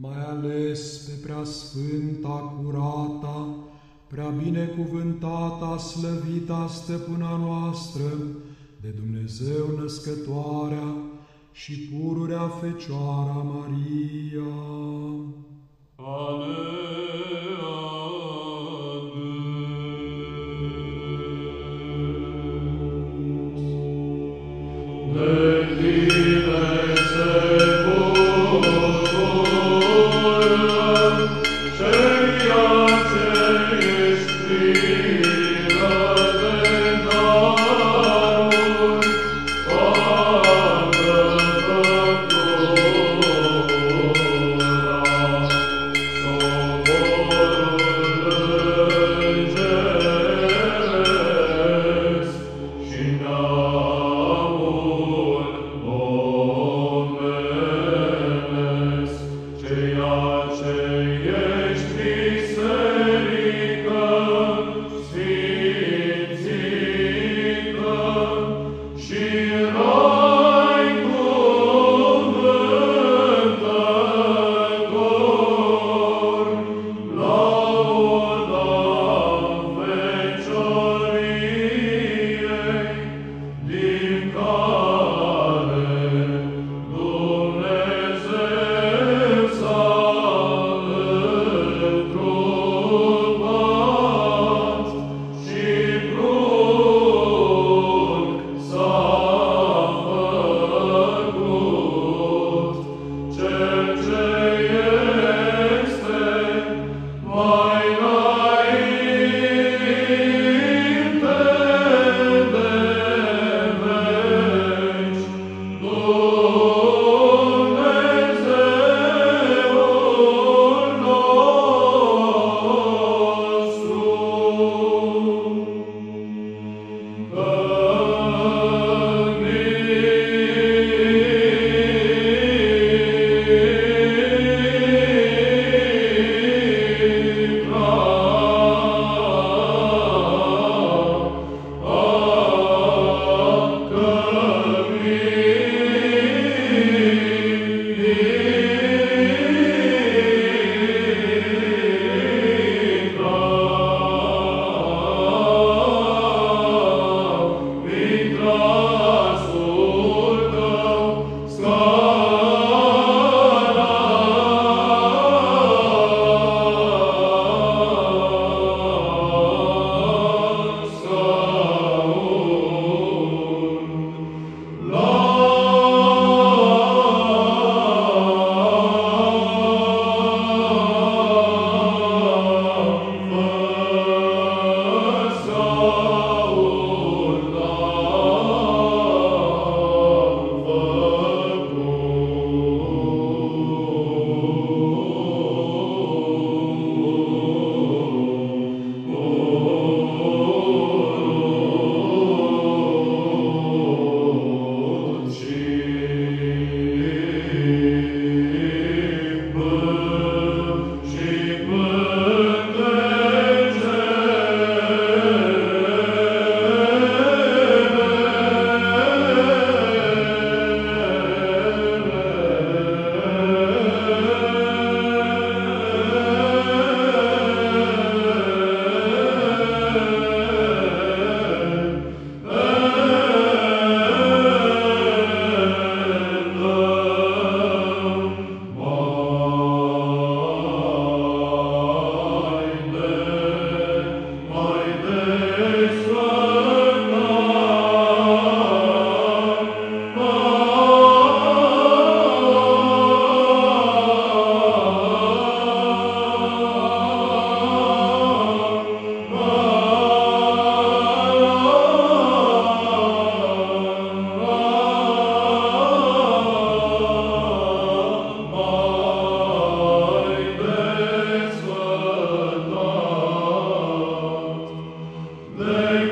mai ales pe prea sfânta, curata, prea binecuvântata, slăvita stăpâna noastră, de Dumnezeu născătoarea și pururea Fecioara Maria. Amen. They